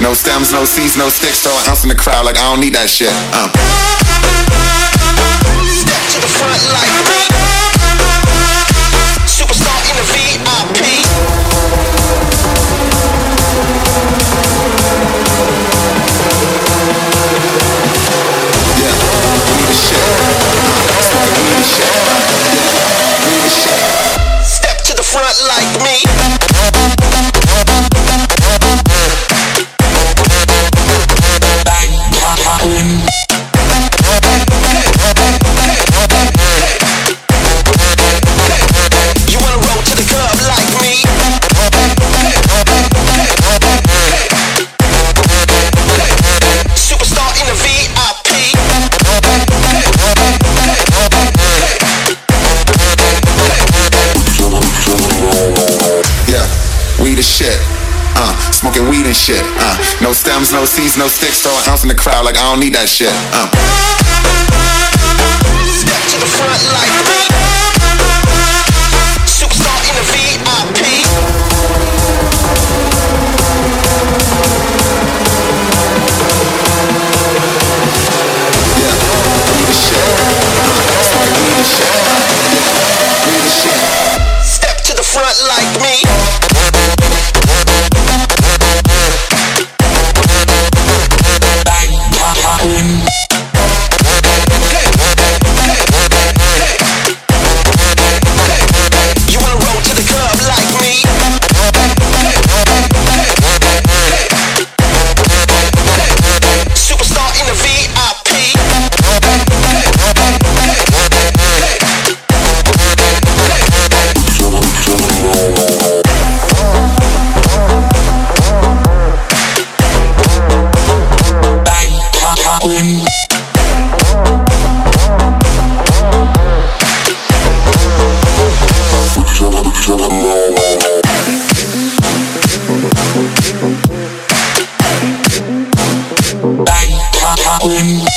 No stems, no seeds, no sticks, throw an ounce in the crowd like I don't need that shit. Uh. Step to the front like me. Superstar in the VIP. Yeah, we the shit. Uh, we the shit. Yeah, we the shit. Step to the front like me. We the shit. Uh, smoking weed and shit. Uh, no stems, no seeds, no sticks, throw an ounce in the crowd like I don't need that shit. Uh. Step to the front like me. Superstar in the VIP. Yeah, we the shit. Uh, smoking weed and shit. Yeah, we the shit. Step to the front like me. happened.